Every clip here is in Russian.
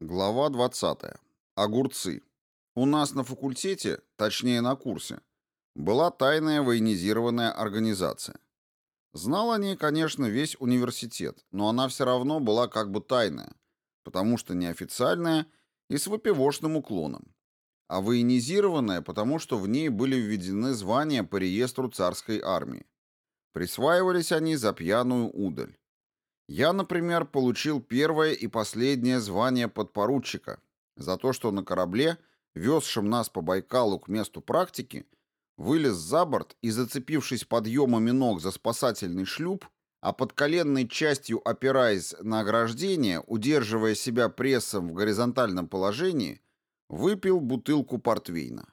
Глава 20. Огурцы. У нас на факультете, точнее на курсе, была тайная военизированная организация. Знал о ней, конечно, весь университет, но она все равно была как бы тайная, потому что неофициальная и с выпивошным уклоном. А военизированная, потому что в ней были введены звания по реестру царской армии. Присваивались они за пьяную удаль. Я, например, получил первое и последнее звание подпоручика за то, что на корабле, везшем нас по Байкалу к месту практики, вылез за борт и, зацепившись подъемами ног за спасательный шлюп, а под коленной частью опираясь на ограждение, удерживая себя прессом в горизонтальном положении, выпил бутылку портвейна.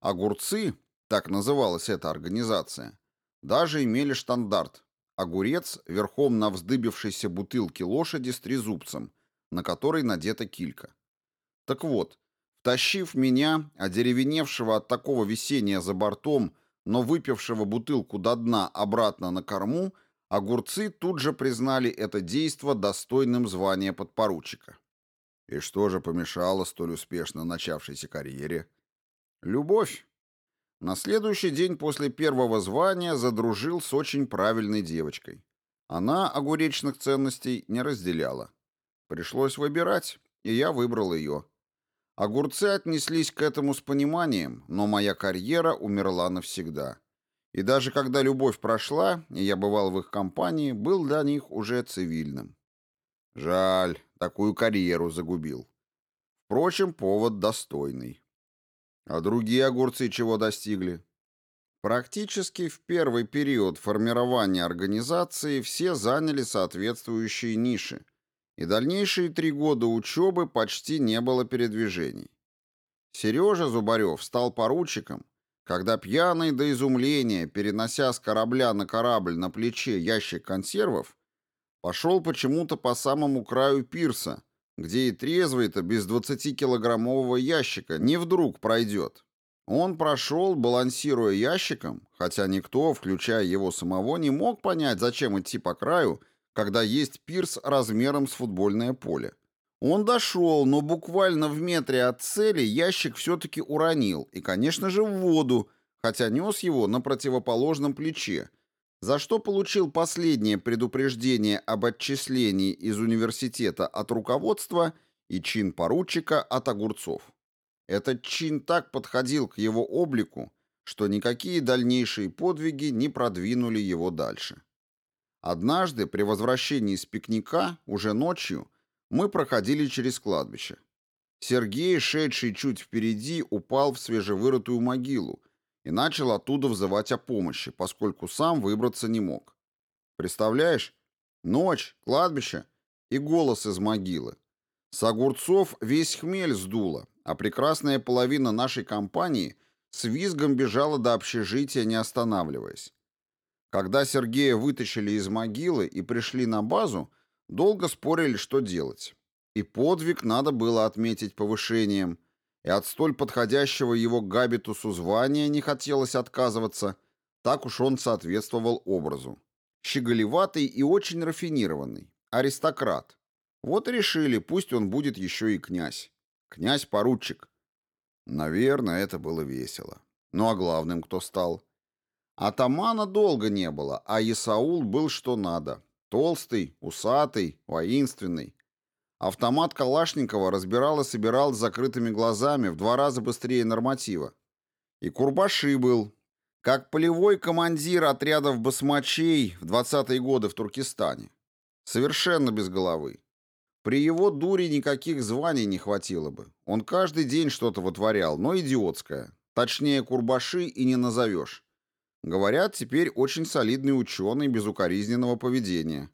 Огурцы, так называлась эта организация, даже имели штандарт Огурец верхом на вздыбившейся бутылке лошади с трезубцем, на которой надета килька. Так вот, втащив меня, одеревеневшего от такого весения за бортом, но выпившего бутылку до дна обратно на корму, огурцы тут же признали это действо достойным звания подпоручика. И что же помешало столь успешно начавшейся карьере? Любовь. На следующий день после первого звания задружил с очень правильной девочкой. Она огуречных ценностей не разделяла. Пришлось выбирать, и я выбрал ее. Огурцы отнеслись к этому с пониманием, но моя карьера умерла навсегда. И даже когда любовь прошла, и я бывал в их компании, был для них уже цивильным. Жаль, такую карьеру загубил. Впрочем, повод достойный. А другие огурцы чего достигли? Практически в первый период формирования организации все заняли соответствующие ниши, и дальнейшие три года учебы почти не было передвижений. Сережа Зубарев стал поручиком, когда пьяный до изумления, перенося с корабля на корабль на плече ящик консервов, пошел почему-то по самому краю пирса, где и трезвый-то без 20-килограммового ящика не вдруг пройдет. Он прошел, балансируя ящиком, хотя никто, включая его самого, не мог понять, зачем идти по краю, когда есть пирс размером с футбольное поле. Он дошел, но буквально в метре от цели ящик все-таки уронил, и, конечно же, в воду, хотя нес его на противоположном плече, за что получил последнее предупреждение об отчислении из университета от руководства и чин поручика от огурцов. Этот чин так подходил к его облику, что никакие дальнейшие подвиги не продвинули его дальше. Однажды при возвращении с пикника, уже ночью, мы проходили через кладбище. Сергей, шедший чуть впереди, упал в свежевырытую могилу, и начал оттуда взывать о помощи, поскольку сам выбраться не мог. Представляешь? Ночь, кладбище и голос из могилы. С огурцов весь хмель сдуло, а прекрасная половина нашей компании с визгом бежала до общежития, не останавливаясь. Когда Сергея вытащили из могилы и пришли на базу, долго спорили, что делать. И подвиг надо было отметить повышением – и от столь подходящего его габитусу звания не хотелось отказываться, так уж он соответствовал образу. Щеголеватый и очень рафинированный, аристократ. Вот и решили, пусть он будет еще и князь. Князь-поручик. Наверное, это было весело. Ну а главным кто стал? Атамана долго не было, а Исаул был что надо. Толстый, усатый, воинственный. Автомат Калашникова разбирал и собирал с закрытыми глазами в два раза быстрее норматива. И Курбаши был, как полевой командир отрядов басмачей в 20-е годы в Туркестане. Совершенно без головы. При его дуре никаких званий не хватило бы. Он каждый день что-то вытворял, но идиотское. Точнее, Курбаши и не назовешь. Говорят, теперь очень солидный ученый безукоризненного поведения.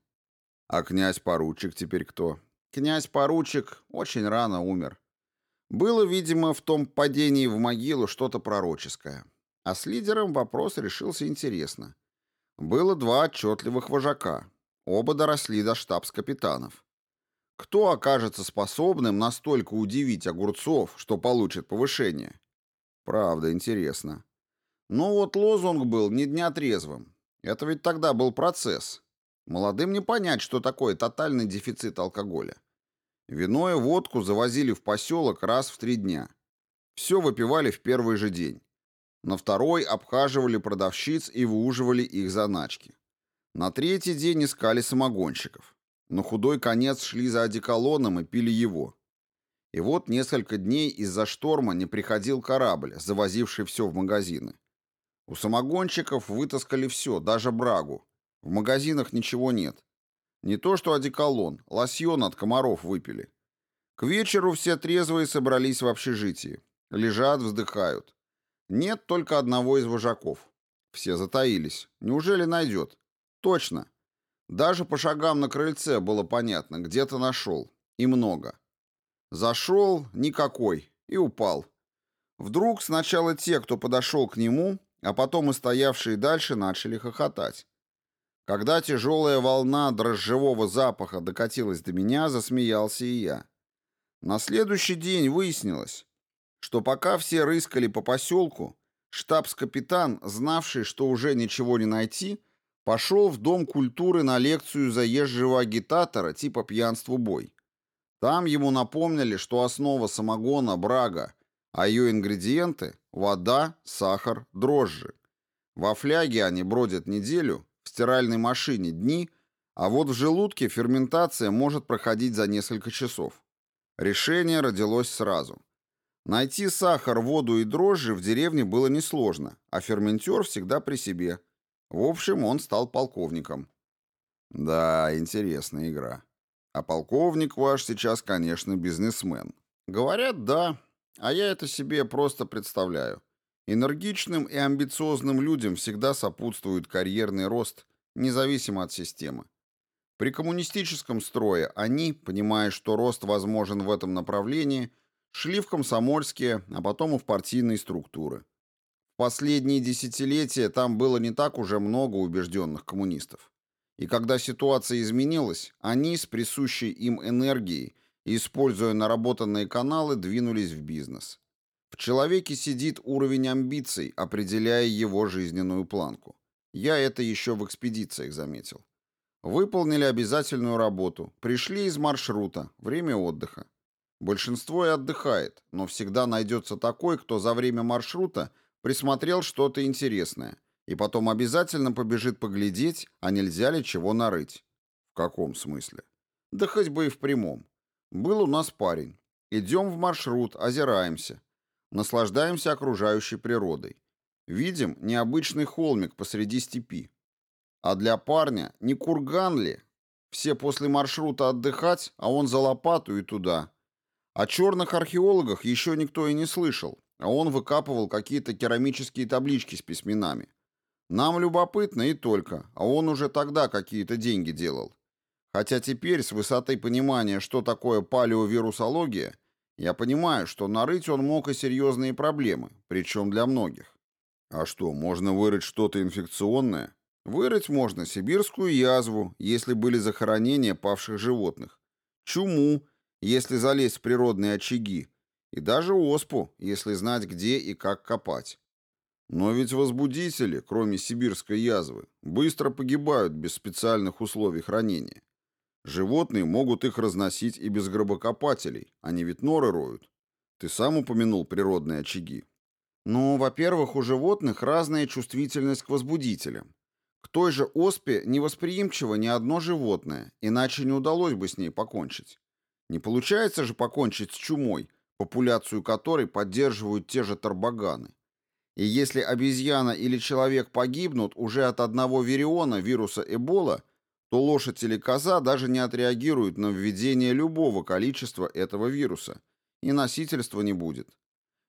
А князь-поручик теперь кто? Князь-поручик очень рано умер. Было, видимо, в том падении в могилу что-то пророческое. А с лидером вопрос решился интересно. Было два отчетливых вожака. Оба доросли до штабс-капитанов. Кто окажется способным настолько удивить огурцов, что получит повышение? Правда, интересно. Но вот лозунг был «не дня трезвым». Это ведь тогда был процесс. Молодым не понять, что такое тотальный дефицит алкоголя. Вино и водку завозили в поселок раз в три дня. Все выпивали в первый же день. На второй обхаживали продавщиц и выуживали их заначки. На третий день искали самогонщиков. На худой конец шли за одеколоном и пили его. И вот несколько дней из-за шторма не приходил корабль, завозивший все в магазины. У самогонщиков вытаскали все, даже брагу. В магазинах ничего нет. Не то что одеколон, лосьон от комаров выпили. К вечеру все трезвые собрались в общежитии. Лежат, вздыхают. Нет только одного из вожаков. Все затаились. Неужели найдет? Точно. Даже по шагам на крыльце было понятно, где-то нашел. И много. Зашел никакой и упал. Вдруг сначала те, кто подошел к нему, а потом и стоявшие дальше начали хохотать. Когда тяжелая волна дрожжевого запаха докатилась до меня, засмеялся и я. На следующий день выяснилось, что пока все рыскали по поселку, штабс-капитан, знавший, что уже ничего не найти, пошел в Дом культуры на лекцию заезжего агитатора типа пьянству бой. Там ему напомнили, что основа самогона – брага, а ее ингредиенты – вода, сахар, дрожжи. Во фляге они бродят неделю, стиральной машине дни, а вот в желудке ферментация может проходить за несколько часов. Решение родилось сразу. Найти сахар, воду и дрожжи в деревне было несложно, а ферментер всегда при себе. В общем, он стал полковником. Да, интересная игра. А полковник ваш сейчас, конечно, бизнесмен. Говорят, да, а я это себе просто представляю. Энергичным и амбициозным людям всегда сопутствует карьерный рост, независимо от системы. При коммунистическом строе они, понимая, что рост возможен в этом направлении, шли в комсомольские, а потом и в партийные структуры. В последние десятилетия там было не так уже много убежденных коммунистов. И когда ситуация изменилась, они с присущей им энергией, используя наработанные каналы, двинулись в бизнес. В человеке сидит уровень амбиций, определяя его жизненную планку. Я это еще в экспедициях заметил. Выполнили обязательную работу, пришли из маршрута, время отдыха. Большинство и отдыхает, но всегда найдется такой, кто за время маршрута присмотрел что-то интересное, и потом обязательно побежит поглядеть, а нельзя ли чего нарыть. В каком смысле? Да хоть бы и в прямом. Был у нас парень. Идем в маршрут, озираемся. Наслаждаемся окружающей природой. Видим необычный холмик посреди степи. А для парня не курган ли? Все после маршрута отдыхать, а он за лопату и туда. О черных археологах еще никто и не слышал, а он выкапывал какие-то керамические таблички с письменами. Нам любопытно и только, а он уже тогда какие-то деньги делал. Хотя теперь, с высоты понимания, что такое палеовирусология, я понимаю, что нарыть он мог и серьезные проблемы, причем для многих. А что, можно вырыть что-то инфекционное? Вырыть можно сибирскую язву, если были захоронения павших животных, чуму, если залезть в природные очаги, и даже оспу, если знать, где и как копать. Но ведь возбудители, кроме сибирской язвы, быстро погибают без специальных условий хранения. Животные могут их разносить и без гробокопателей, они ведь норы роют. Ты сам упомянул природные очаги. Ну, во-первых, у животных разная чувствительность к возбудителям. К той же оспе невосприимчиво ни одно животное, иначе не удалось бы с ней покончить. Не получается же покончить с чумой, популяцию которой поддерживают те же тарбаганы. И если обезьяна или человек погибнут уже от одного вириона вируса Эбола – то лошадь или коза даже не отреагируют на введение любого количества этого вируса, и носительства не будет.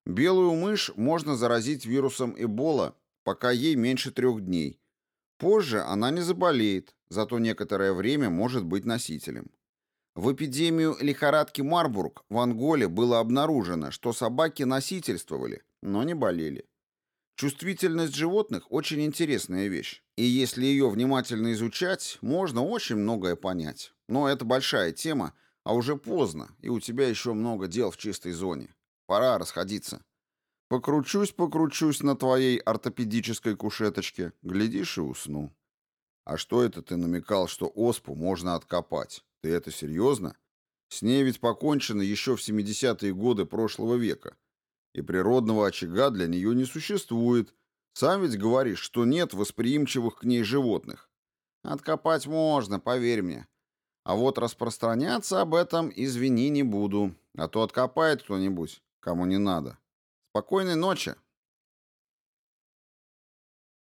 Белую мышь можно заразить вирусом Эбола, пока ей меньше трех дней. Позже она не заболеет, зато некоторое время может быть носителем. В эпидемию лихорадки Марбург в Анголе было обнаружено, что собаки носительствовали, но не болели. Чувствительность животных – очень интересная вещь. И если ее внимательно изучать, можно очень многое понять. Но это большая тема, а уже поздно, и у тебя еще много дел в чистой зоне. Пора расходиться. Покручусь, покручусь на твоей ортопедической кушеточке, глядишь и усну. А что это ты намекал, что оспу можно откопать? Ты это серьезно? С ней ведь покончено еще в 70-е годы прошлого века. И природного очага для нее не существует. Сам ведь говоришь, что нет восприимчивых к ней животных. Откопать можно, поверь мне. А вот распространяться об этом, извини, не буду. А то откопает кто-нибудь, кому не надо. Спокойной ночи.